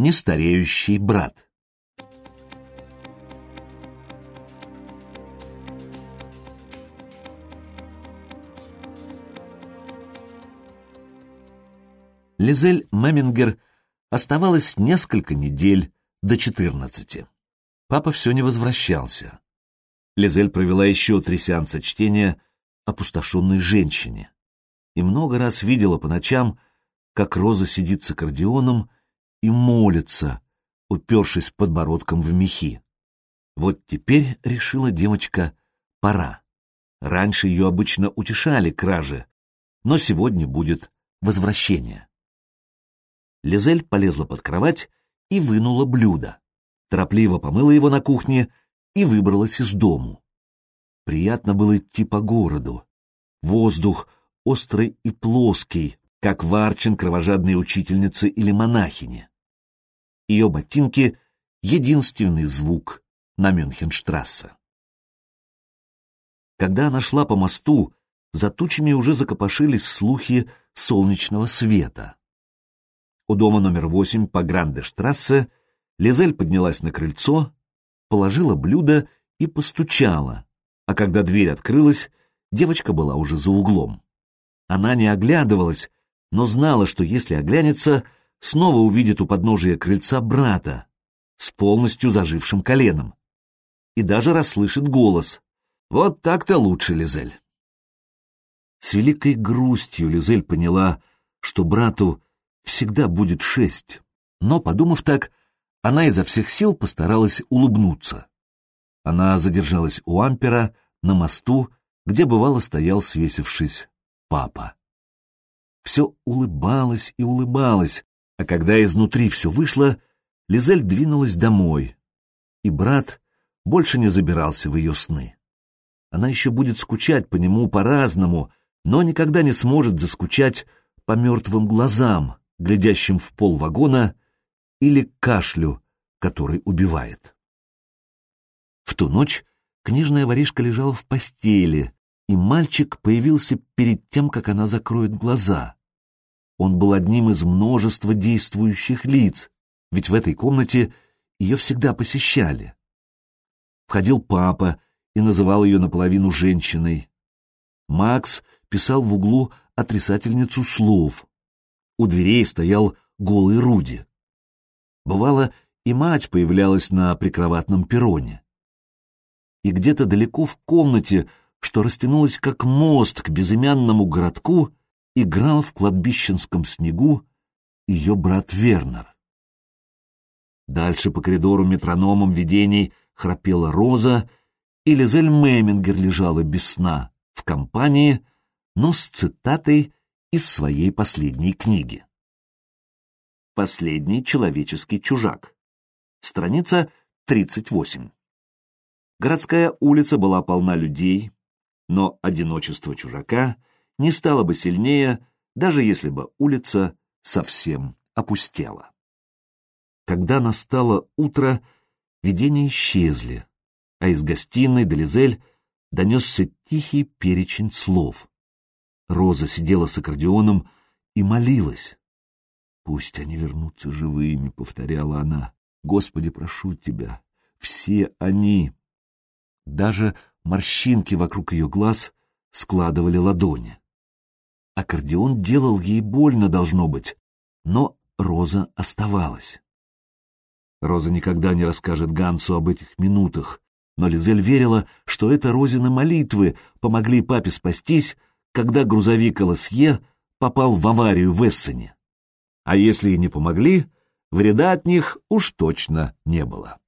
Нестареющий брат Лизель Мемингер оставалось несколько недель до четырнадцати. Папа все не возвращался. Лизель провела еще три сеанса чтения опустошенной женщине и много раз видела по ночам, как Роза сидит с аккордеоном и молится, упершись подбородком в мехи. Вот теперь, решила девочка, пора. Раньше ее обычно утешали кражи, но сегодня будет возвращение. Лизель полезла под кровать и вынула блюдо. Торопливо помыла его на кухне и выбралась из дому. Приятно было идти по городу. Воздух острый и плоский, как варчин кровожадной учительницы или монахини. Ее ботинки — единственный звук на Мюнхенштрассе. Когда она шла по мосту, за тучами уже закопошились слухи солнечного света. У дома номер восемь по Гранде-штрассе Лизель поднялась на крыльцо, положила блюдо и постучала, а когда дверь открылась, девочка была уже за углом. Она не оглядывалась, но знала, что если оглянется, снова увидит у подножия крыльца брата с полностью зажившим коленом и даже расслышит голос. Вот так-то лучше, Лизель. С великой грустью Лизель поняла, что брату всегда будет шесть. Но, подумав так, она изо всех сил постаралась улыбнуться. Она задержалась у ампера, на мосту, где бывало стоял, свесившись, папа. Все улыбалось и улыбалось, а когда изнутри все вышло, Лизель двинулась домой, и брат больше не забирался в ее сны. Она еще будет скучать по нему по-разному, но никогда не сможет заскучать по мертвым глазам, глядящим в пол вагона, или кашлю, который убивает. В ту ночь книжная воришка лежала в постели, и мальчик появился перед тем, как она закроет глаза. Он был одним из множества действующих лиц, ведь в этой комнате ее всегда посещали. Входил папа и называл ее наполовину женщиной. Макс писал в углу отрицательницу слов, у дверей стоял голый Руди. Бывало, и мать появлялась на прикроватном перроне. И где-то далеко в комнате, что растянулось как мост к безымянному городку, играл в кладбищенском снегу ее брат Вернер. Дальше по коридору метрономом видений храпела Роза, и Лизель Мемингер лежала без сна в компании, но с цитатой из своей последней книги. Последний человеческий чужак. Страница 38. Городская улица была полна людей, но одиночество чужака не стало бы сильнее, даже если бы улица совсем опустела. Когда настало утро, видения исчезли, а из гостиной Делизель донесся тихий перечень слов. Роза сидела с аккордеоном и молилась. «Пусть они вернутся живыми», — повторяла она. «Господи, прошу тебя, все они». Даже морщинки вокруг ее глаз складывали ладони. Аккордеон делал ей больно, должно быть, но Роза оставалась. Роза никогда не расскажет Гансу об этих минутах, но Лизель верила, что это Розины молитвы помогли папе спастись, когда грузовик ЛСЕ попал в аварию в Эссене. А если и не помогли, вреда от них уж точно не было.